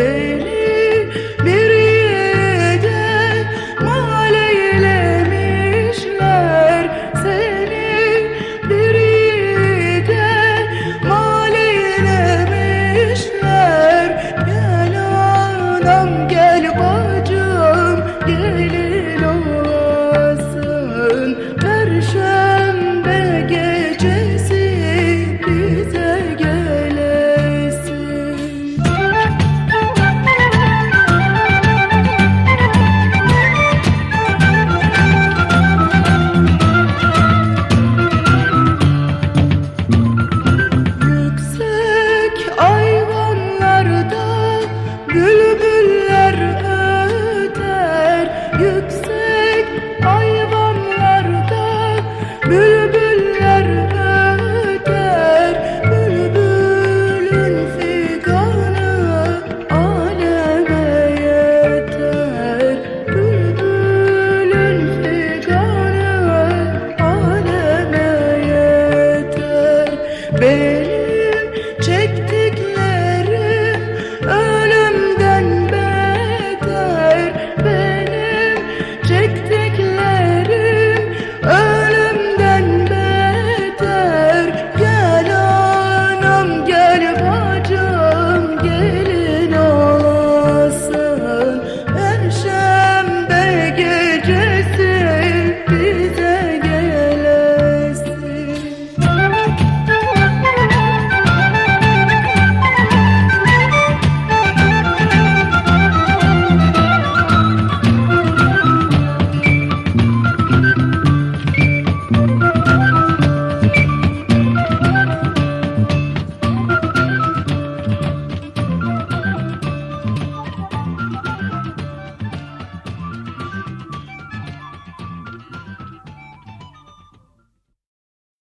say Bülbüller öter yüksek hayvanlarda Bülbüller öter bülbülün figanı aleme yeter. Bülbülün figanı aleme yeter. Benim